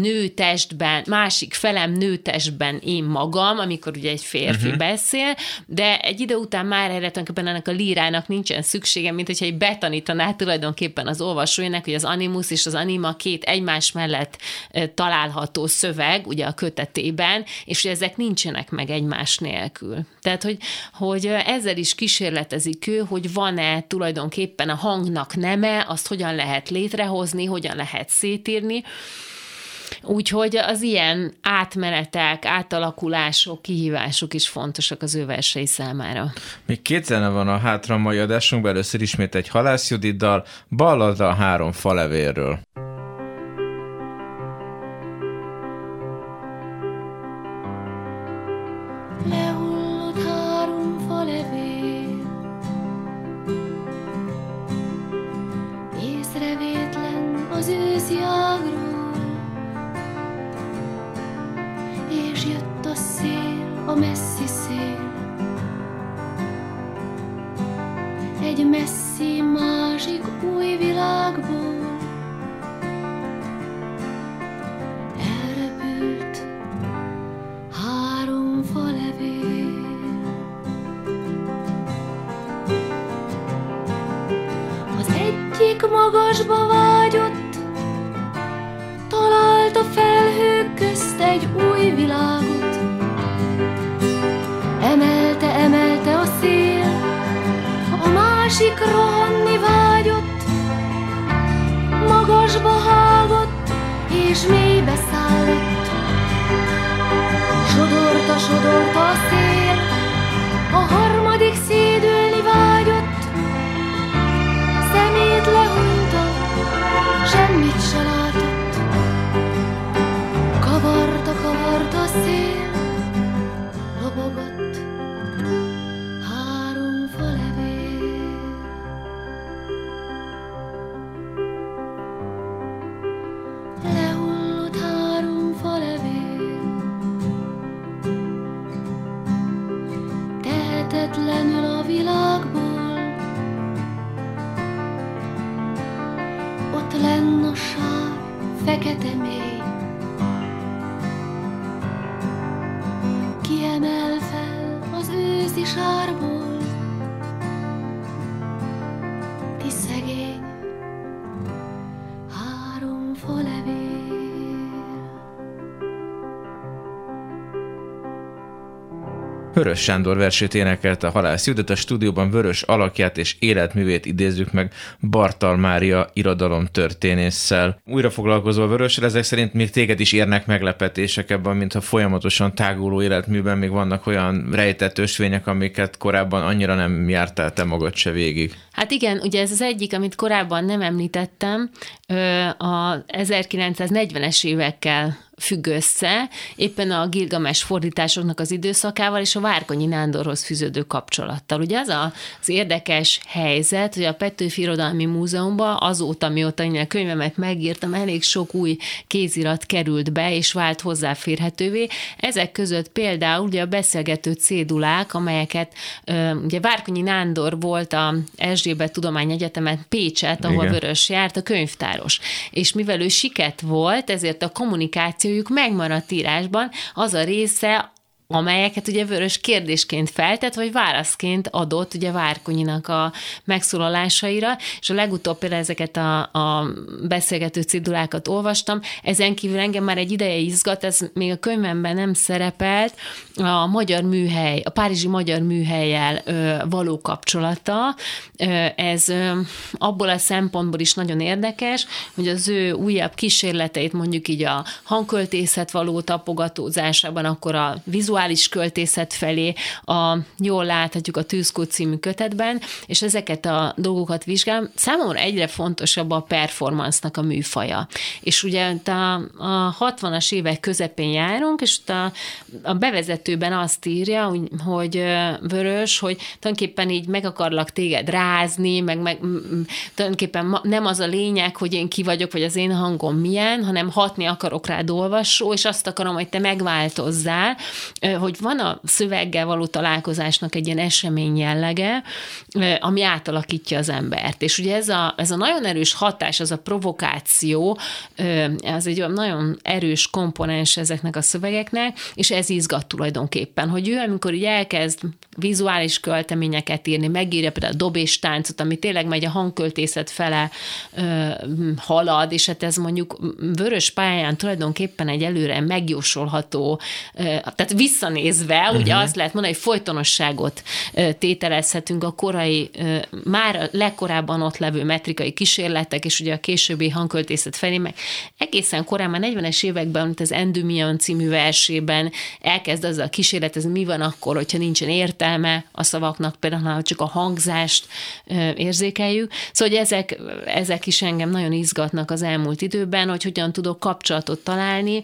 nőtestben, másik felem nőtestben én magam, amikor ugye egy férfi uh-huh. beszél, de egy idő után már erre tulajdonképpen ennek a lírának nincsen szüksége, mint hogyha egy betanítaná tulajdonképpen az olvasójának, hogy az animus és az anima két egymás mellett található szöveg, ugye a kötetében, és hogy ezek nincsenek meg egymás nélkül. Tehát, hogy, hogy ezzel is kísérletezik ő, hogy van-e tulajdonképpen a hangnak neme, azt hogyan lehet létrehozni, hogyan lehet szétírni, Úgyhogy az ilyen átmenetek, átalakulások, kihívások is fontosak az ő versei számára. Még két zene van a hátra mai adásunkban, először ismét egy Halász Judiddal, ballada a három falevérről. a messzi szél. Egy messzi, másik új világból elrepült három fa. Az egyik magasba vágyott, talált a felhők közt egy új világ. Álba hallott, és mélybe Vörös Sándor versét énekelt a Halász Judit, a stúdióban vörös alakját és életművét idézzük meg Bartal Mária irodalom történésszel. Újra foglalkozva vörösre, ezek szerint még téged is érnek meglepetések ebben, mintha folyamatosan táguló életműben még vannak olyan rejtett ösvények, amiket korábban annyira nem jártál te magad se végig. Hát igen, ugye ez az egyik, amit korábban nem említettem, a 1940-es évekkel függ össze, éppen a Gilgames fordításoknak az időszakával és a Várkonyi Nándorhoz fűződő kapcsolattal. Ugye az a, az érdekes helyzet, hogy a Petőfi Irodalmi Múzeumban azóta, mióta én a könyvemet megírtam, elég sok új kézirat került be, és vált hozzáférhetővé. Ezek között például ugye a beszélgető cédulák, amelyeket ugye Várkonyi Nándor volt a Erzsébet Tudományegyetemet Pécset, ahol Igen. Vörös járt, a könyvtáros. És mivel ő siket volt, ezért a kommunikációjuk megmaradt írásban, az a része, amelyeket ugye Vörös kérdésként feltett, vagy válaszként adott ugye Várkonyinak a megszólalásaira, és a legutóbb például ezeket a, a beszélgető cidulákat olvastam, ezen kívül engem már egy ideje izgat, ez még a könyvemben nem szerepelt, a magyar műhely, a Párizsi Magyar Műhelyel ö, való kapcsolata, ö, ez ö, abból a szempontból is nagyon érdekes, hogy az ő újabb kísérleteit mondjuk így a hangköltészet való tapogatózásában, akkor a vizuális vizuális költészet felé, a, jól láthatjuk a Tűzkó című kötetben, és ezeket a dolgokat vizsgálom. Számomra egyre fontosabb a performance-nak a műfaja. És ugye a, a 60-as évek közepén járunk, és a, a bevezetőben azt írja, hogy, hogy Vörös, hogy tulajdonképpen így meg akarlak téged rázni, meg, meg tulajdonképpen nem az a lényeg, hogy én ki vagyok, vagy az én hangom milyen, hanem hatni akarok rád olvasó, és azt akarom, hogy te megváltozzál, hogy van a szöveggel való találkozásnak egy ilyen esemény jellege, ami átalakítja az embert. És ugye ez a, ez a nagyon erős hatás, az a provokáció, ez egy nagyon erős komponens ezeknek a szövegeknek, és ez izgat tulajdonképpen, hogy ő, amikor így elkezd vizuális költeményeket írni, megírja például a dobés táncot, ami tényleg megy a hangköltészet fele halad, és hát ez mondjuk vörös pályán tulajdonképpen egy előre megjósolható, tehát visszanézve, uh-huh. ugye azt lehet mondani, hogy folytonosságot tételezhetünk a korai, már legkorábban ott levő metrikai kísérletek, és ugye a későbbi hangköltészet felé, meg egészen korán, már 40-es években, mint az Endymion című versében elkezd azzal kísérletezni, mi van akkor, hogyha nincsen értelme a szavaknak, például ha csak a hangzást érzékeljük. Szóval, hogy ezek, ezek is engem nagyon izgatnak az elmúlt időben, hogy hogyan tudok kapcsolatot találni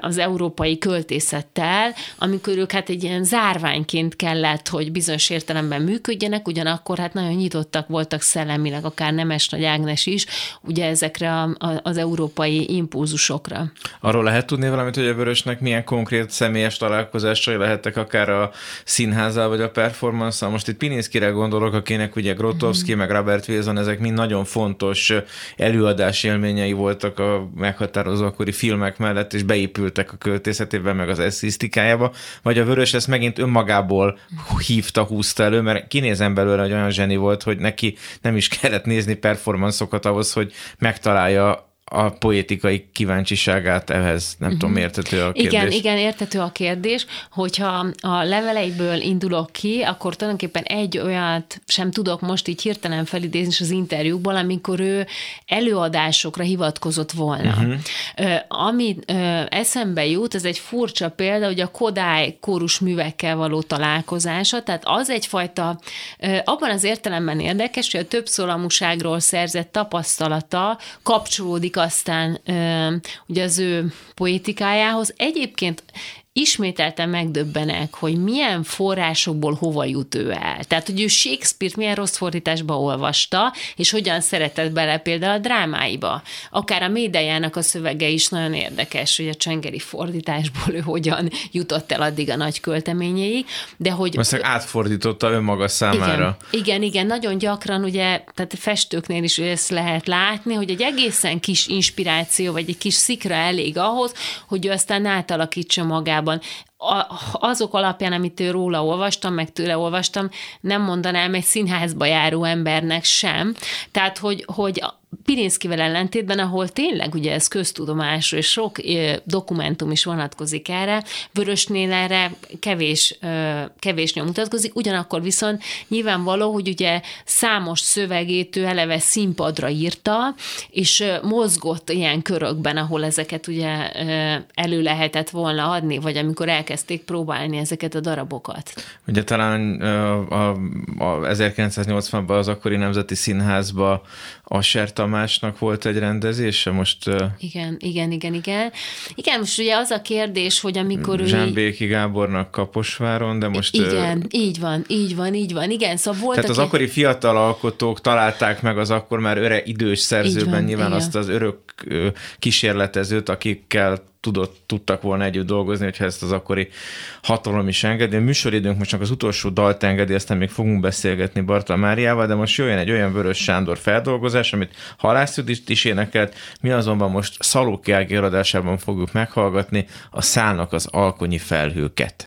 az európai költészettel, amikor ők hát egy ilyen zárványként kellett, hogy bizonyos értelemben működjenek, ugyanakkor hát nagyon nyitottak voltak szellemileg, akár Nemes Nagy Ágnes is, ugye ezekre a, a, az európai impulzusokra. Arról lehet tudni valamit, hogy a Vörösnek milyen konkrét személyes találkozásai lehettek akár a színházzal vagy a performance Most itt Pininszkire gondolok, akinek ugye Grotowski, mm. meg Robert Wilson, ezek mind nagyon fontos előadás élményei voltak a meghatározó akkori filmek mellett, és beépültek a költészetében, meg az esztisztikájába, vagy a Vörös ezt megint önmagából hívta, húzta elő, mert kinézem belőle, hogy olyan zseni volt, hogy neki nem is kellett nézni performanszokat ahhoz, hogy megtalálja a poétikai kíváncsiságát ehhez, nem uh-huh. tudom, értető a kérdés. Igen, igen, értető a kérdés, hogyha a leveleiből indulok ki, akkor tulajdonképpen egy olyat sem tudok most így hirtelen felidézni az interjúkból, amikor ő előadásokra hivatkozott volna. Uh-huh. Ami eszembe jut, ez egy furcsa példa, hogy a Kodály kórus művekkel való találkozása, tehát az egyfajta, abban az értelemben érdekes, hogy a többszólamúságról szerzett tapasztalata kapcsolódik aztán ugye az ő poétikájához. Egyébként ismételten megdöbbenek, hogy milyen forrásokból hova jut ő el. Tehát, hogy ő Shakespeare-t milyen rossz fordításba olvasta, és hogyan szeretett bele például a drámáiba. Akár a Médejának a szövege is nagyon érdekes, hogy a csengeri fordításból ő hogyan jutott el addig a nagy költeményéig, de hogy... Azt átfordította önmaga számára. Igen, igen, igen, nagyon gyakran ugye, tehát festőknél is ezt lehet látni, hogy egy egészen kis inspiráció, vagy egy kis szikra elég ahhoz, hogy ő aztán átalakítsa magában valójában azok alapján, amit ő róla olvastam, meg tőle olvastam, nem mondanám egy színházba járó embernek sem. Tehát, hogy, hogy Pirinszkivel ellentétben, ahol tényleg ugye ez köztudomású, és sok dokumentum is vonatkozik erre, Vörösnél erre kevés, kevés nyom mutatkozik, ugyanakkor viszont nyilvánvaló, hogy ugye számos szövegét ő eleve színpadra írta, és mozgott ilyen körökben, ahol ezeket ugye elő lehetett volna adni, vagy amikor elkezdték próbálni ezeket a darabokat. Ugye talán a, a, a 1980-ban az akkori Nemzeti Színházba a Sert Tamásnak volt egy rendezése most... Igen, igen, igen, igen. Igen, most ugye az a kérdés, hogy amikor Zsámbéki Gábornak Kaposváron, de most... Igen, így van, így van, így van, igen, szóval volt. Tehát az akkori fiatal alkotók találták meg az akkor már öre idős szerzőben van, nyilván igen. azt az örök kísérletezőt, akikkel tudott, tudtak volna együtt dolgozni, hogyha ezt az akkori hatalom is engedi. A műsoridőnk most csak az utolsó dalt engedi, aztán még fogunk beszélgetni Bartal Máriával, de most jöjjön egy olyan Vörös Sándor feldolgozás, amit Halász is, is énekelt, mi azonban most Szalóki Ági fogjuk meghallgatni a szálnak az alkonyi felhőket.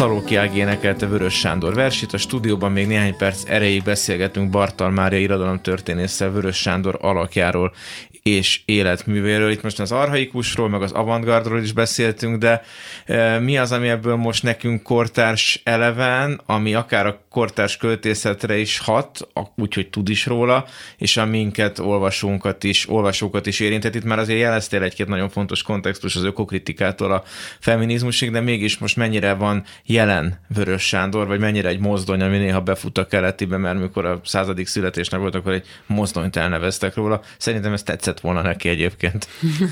Szalóki Ági énekelte Vörös Sándor versét, a stúdióban még néhány perc erejéig beszélgetünk Bartal Mária irodalomtörténésszel Vörös Sándor alakjáról és életművéről. Itt most az arhaikusról, meg az avantgardról is beszéltünk, de mi az, ami ebből most nekünk kortárs eleven, ami akár a kortárs költészetre is hat, úgyhogy tud is róla, és a minket, olvasónkat is, olvasókat is érintett. Itt már azért jeleztél egy-két nagyon fontos kontextus az ökokritikától a feminizmusig, de mégis most mennyire van jelen Vörös Sándor, vagy mennyire egy mozdony, ami néha befut a keletibe, mert mikor a századik születésnek volt, akkor egy mozdonyt elneveztek róla. Szerintem ez tetszett volna neki egyébként.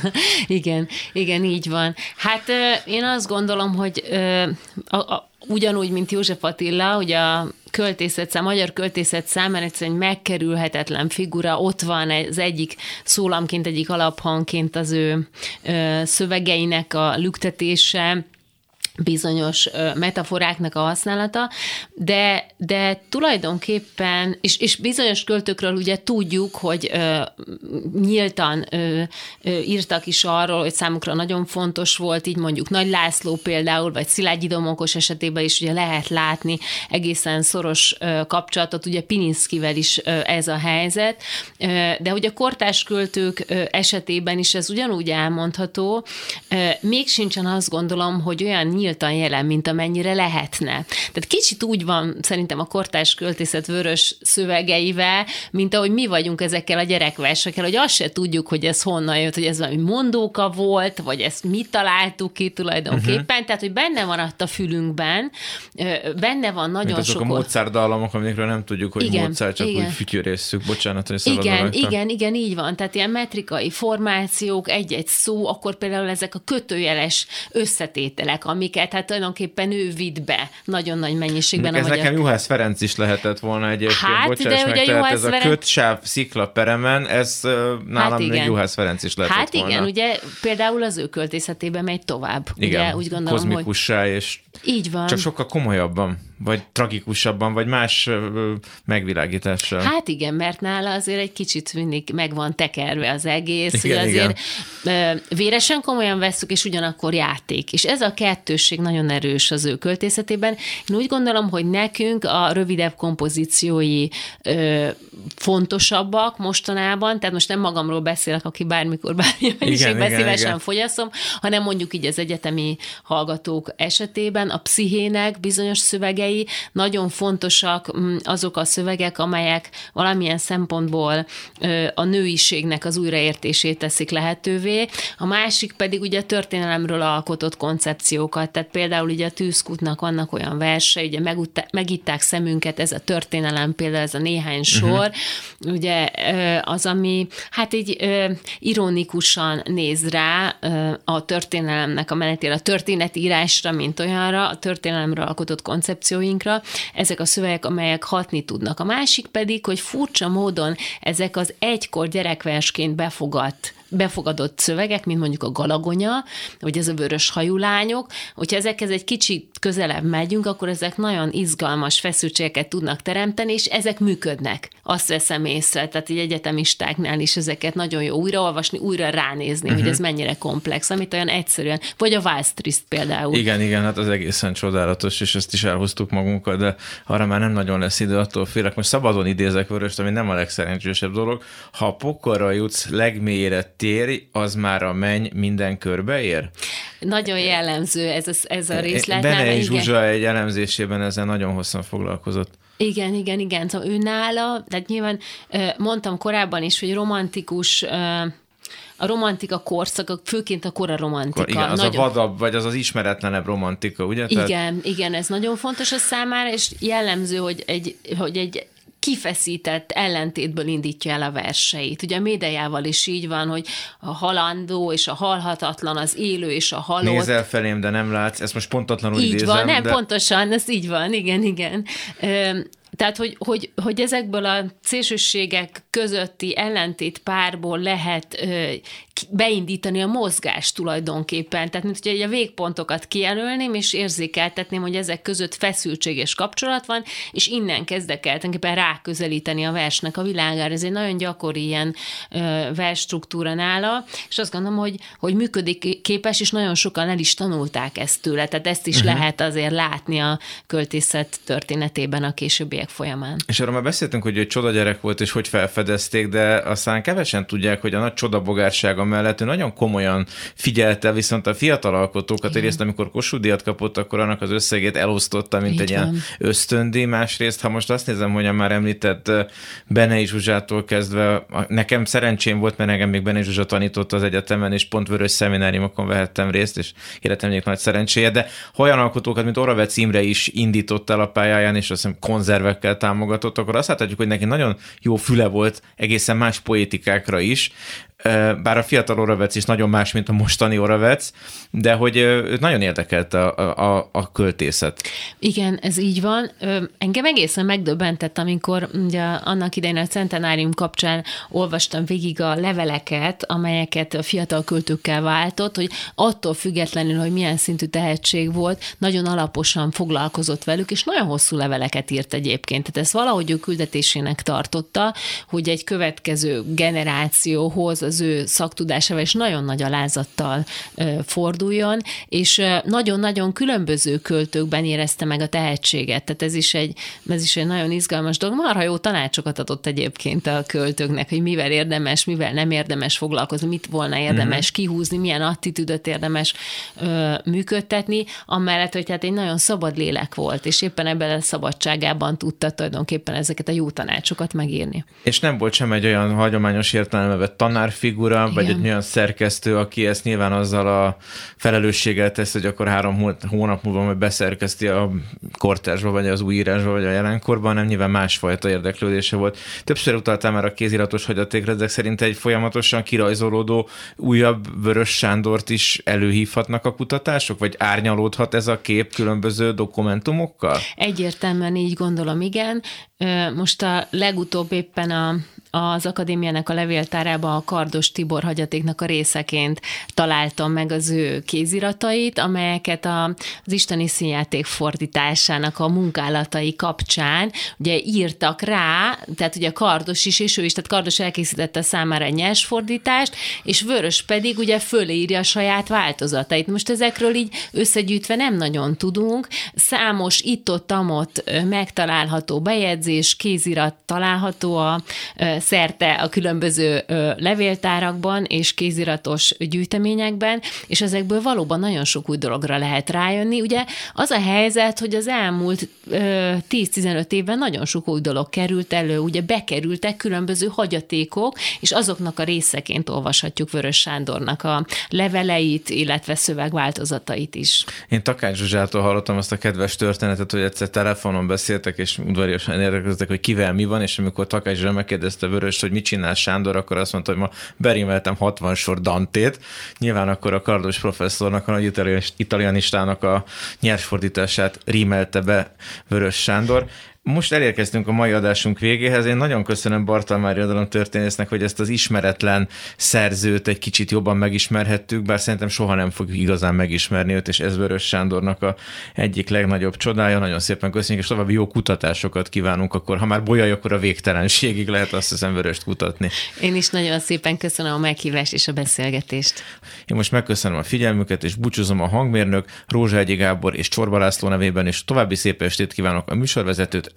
[laughs] igen, igen, így van. Hát én azt gondolom, hogy a, a, ugyanúgy, mint József Attila, hogy a költészet szám, magyar költészet számára egyszerűen megkerülhetetlen figura, ott van az egyik szólamként, egyik alaphangként az ő ö, szövegeinek a lüktetése, bizonyos metaforáknak a használata, de, de tulajdonképpen, és, és bizonyos költőkről ugye tudjuk, hogy ö, nyíltan ö, ö, írtak is arról, hogy számukra nagyon fontos volt, így mondjuk Nagy László például, vagy Szilágyi Domokos esetében is ugye lehet látni egészen szoros ö, kapcsolatot, ugye Pininszkivel is ö, ez a helyzet, ö, de hogy a kortás költők ö, esetében is ez ugyanúgy elmondható, ö, még sincsen azt gondolom, hogy olyan nyílt nyíltan jelen, mint amennyire lehetne. Tehát kicsit úgy van szerintem a kortárs költészet vörös szövegeivel, mint ahogy mi vagyunk ezekkel a gyerekversekkel, hogy azt se tudjuk, hogy ez honnan jött, hogy ez valami mondóka volt, vagy ezt mi találtuk ki tulajdonképpen. Uh-huh. Tehát, hogy benne van a fülünkben, benne van nagyon Mint azok sok... a Mozart dallamok, amikről nem tudjuk, hogy igen, Mozart, csak igen. úgy fütyörészük. Bocsánat, hogy Igen, rajta. igen, igen, így van. Tehát ilyen metrikai formációk, egy-egy szó, akkor például ezek a kötőjeles összetételek, amiket hát tulajdonképpen ő vitt be nagyon nagy mennyiségben. Ez nekem Juhász Ferenc is lehetett volna egyébként. Hát, Bocsáss de meg, ugye tehát ez Ferenc... a kötsáv szikla peremen, ez nálam hát még Juhász Ferenc is lehetett Hát volna. igen, ugye például az ő költészetében megy tovább. Igen, ugye, úgy gondolom, kozmikussá hogy... és így van. Csak sokkal komolyabban, vagy tragikusabban, vagy más megvilágítással. Hát igen, mert nála azért egy kicsit mindig meg van tekerve az egész, igen, hogy azért igen. véresen komolyan vesszük, és ugyanakkor játék. És ez a kettősség nagyon erős az ő költészetében. Én úgy gondolom, hogy nekünk a rövidebb kompozíciói ö, fontosabbak mostanában, tehát most nem magamról beszélek, aki bármikor bármilyen mennyiségben szívesen igen. fogyaszom, hanem mondjuk így az egyetemi hallgatók esetében, a pszichének bizonyos szövegei nagyon fontosak mm, azok a szövegek, amelyek valamilyen szempontból a nőiségnek az újraértését teszik lehetővé. A másik pedig ugye a történelemről alkotott koncepciókat, tehát például ugye a tűzkutnak vannak olyan verse, ugye megitták szemünket, ez a történelem, például ez a néhány sor, uh-huh. ugye az, ami hát így ironikusan néz rá a történelemnek a menetére, a történetírásra, mint olyanra, a történelemről alkotott koncepcióinkra, ezek a szövegek, amelyek hatni tudnak. A másik pedig, hogy furcsa módon ezek az egykor gyerekversként befogadt befogadott szövegek, mint mondjuk a Galagonya, vagy ez a vörös hajú lányok, hogyha ezekhez egy kicsit közelebb megyünk, akkor ezek nagyon izgalmas feszültségeket tudnak teremteni, és ezek működnek. Azt veszem észre, tehát egy egyetemistáknál is ezeket nagyon jó újraolvasni, újra ránézni, uh-huh. hogy mhm. ez mennyire komplex, amit olyan egyszerűen, vagy a Wallstriszt például. Igen, igen, hát az egészen csodálatos, és ezt is elhoztuk magunkkal, de arra már nem nagyon lesz idő, attól félek. Most szabadon idézek vöröst, ami nem a legszerencsésebb dolog. Ha a pokorra jutsz legmélyére tér, az már a menny minden körbeér? Nagyon jellemző ez a, ez a részlet. Bene és Zsuzsa egy elemzésében ezzel nagyon hosszan foglalkozott. Igen, igen, igen. Szóval ő nála, tehát nyilván mondtam korábban is, hogy romantikus a romantika korszak, főként a kora romantika. Igen, az nagyon... a vadabb, vagy az az ismeretlenebb romantika, ugye? Igen, Tehát... igen, ez nagyon fontos a számára, és jellemző, hogy egy, hogy egy kifeszített ellentétből indítja el a verseit. Ugye a médiával is így van, hogy a halandó és a halhatatlan, az élő és a halott. Nézel felém, de nem látsz. Ezt most pontatlanul így idézem. van, nem, de... pontosan, ez így van, igen, igen. Tehát, hogy, hogy, hogy ezekből a szélsőségek közötti ellentét párból lehet ö, beindítani a mozgást tulajdonképpen. Tehát, mint hogy a végpontokat kijelölném, és érzékeltetném, hogy ezek között feszültség és kapcsolat van, és innen kezdek el tulajdonképpen ráközelíteni a versnek a világára. Ez egy nagyon gyakori ilyen ö, versstruktúra nála, és azt gondolom, hogy, hogy működik képes, és nagyon sokan el is tanulták ezt tőle. Tehát ezt is uh-huh. lehet azért látni a költészet történetében a későbbiek évek folyamán. És arról már beszéltünk, hogy egy csoda gyerek volt, és hogy felfedezték, de aztán kevesen tudják, hogy a nagy csodabogársága mellett ő nagyon komolyan figyelte viszont a fiatal alkotókat. Egyrészt, amikor Kossuth kapott, akkor annak az összegét elosztotta, mint Így egy van. ilyen ösztöndi. Másrészt, ha most azt nézem, hogy a már említett Benei Zsuzsától kezdve, nekem szerencsém volt, mert engem még Benei Zsuzsa tanított az egyetemen, és pont vörös szemináriumokon vehettem részt, és életem egyik nagy szerencséje, de olyan alkotókat, mint Oravec Imre is indított el a pályáján, és azt hiszem konzervek szövegekkel támogatott, akkor azt láthatjuk, hogy neki nagyon jó füle volt egészen más poétikákra is, bár a fiatal Oravec is nagyon más, mint a mostani Oravec, de hogy őt nagyon érdekelt a, a, a költészet. Igen, ez így van. Engem egészen megdöbbentett, amikor ugye annak idején a centenárium kapcsán olvastam végig a leveleket, amelyeket a fiatal költőkkel váltott, hogy attól függetlenül, hogy milyen szintű tehetség volt, nagyon alaposan foglalkozott velük, és nagyon hosszú leveleket írt egyébként. Tehát ezt valahogy ő küldetésének tartotta, hogy egy következő generációhoz az ő szaktudásával, és nagyon nagy alázattal forduljon, és nagyon-nagyon különböző költőkben érezte meg a tehetséget. Tehát ez is egy, ez is egy nagyon izgalmas dolog. Marha jó tanácsokat adott egyébként a költőknek, hogy mivel érdemes, mivel nem érdemes foglalkozni, mit volna érdemes uh-huh. kihúzni, milyen attitűdöt érdemes ö, működtetni, amellett, hogy hát egy nagyon szabad lélek volt, és éppen ebben a szabadságában tudta tulajdonképpen ezeket a jó tanácsokat megírni. És nem volt sem egy olyan hagyományos értelembe vett tanárfigura, Igen. vagy egy olyan szerkesztő, aki ezt nyilván azzal a felelősséggel tesz, hogy akkor három hónap múlva majd beszerkeszti a kortársba, vagy az újírásba, vagy a jelenkorban, nem nyilván másfajta érdeklődése volt. Többször utaltál már a kéziratos hagyatékra, ezek szerint egy folyamatosan kirajzolódó újabb Vörös Sándort is előhívhatnak a kutatások, vagy árnyalódhat ez a kép különböző dokumentumokkal? Egyértelműen így gondolom, igen. Most a legutóbb éppen a az akadémiának a levéltárában a Kardos Tibor hagyatéknak a részeként találtam meg az ő kéziratait, amelyeket a, az isteni színjáték fordításának a munkálatai kapcsán ugye írtak rá, tehát ugye Kardos is, és ő is, tehát Kardos elkészítette számára egy nyers fordítást, és Vörös pedig ugye fölírja a saját változatait. Most ezekről így összegyűjtve nem nagyon tudunk. Számos itt-ott-amott megtalálható bejegyzés, kézirat található a szerte a különböző levéltárakban és kéziratos gyűjteményekben, és ezekből valóban nagyon sok új dologra lehet rájönni. Ugye az a helyzet, hogy az elmúlt 10-15 évben nagyon sok új dolog került elő, ugye bekerültek különböző hagyatékok, és azoknak a részeként olvashatjuk Vörös Sándornak a leveleit, illetve szövegváltozatait is. Én Takács Zsuzsától hallottam azt a kedves történetet, hogy egyszer telefonon beszéltek, és udvariasan érdekeztek, hogy kivel mi van, és amikor Takács Zsuzsá megkérdezte Vörös, hogy mit csinál Sándor, akkor azt mondta, hogy ma berimeltem 60 sor Dantét. Nyilván akkor a kardos professzornak, a italianistának a nyersfordítását rímelte be Vörös Sándor. Most elérkeztünk a mai adásunk végéhez. Én nagyon köszönöm Bartalmári Adalom történésznek, hogy ezt az ismeretlen szerzőt egy kicsit jobban megismerhettük, bár szerintem soha nem fogjuk igazán megismerni őt, és ez Vörös Sándornak a egyik legnagyobb csodája. Nagyon szépen köszönjük, és további jó kutatásokat kívánunk, akkor ha már bolyaj, akkor a végtelenségig lehet azt hiszem Vöröst kutatni. Én is nagyon szépen köszönöm a meghívást és a beszélgetést. Én most megköszönöm a figyelmüket, és búcsúzom a hangmérnök Rózsa Egyi Gábor és Csorba László nevében, és további szép estét kívánok a műsorvezetőt,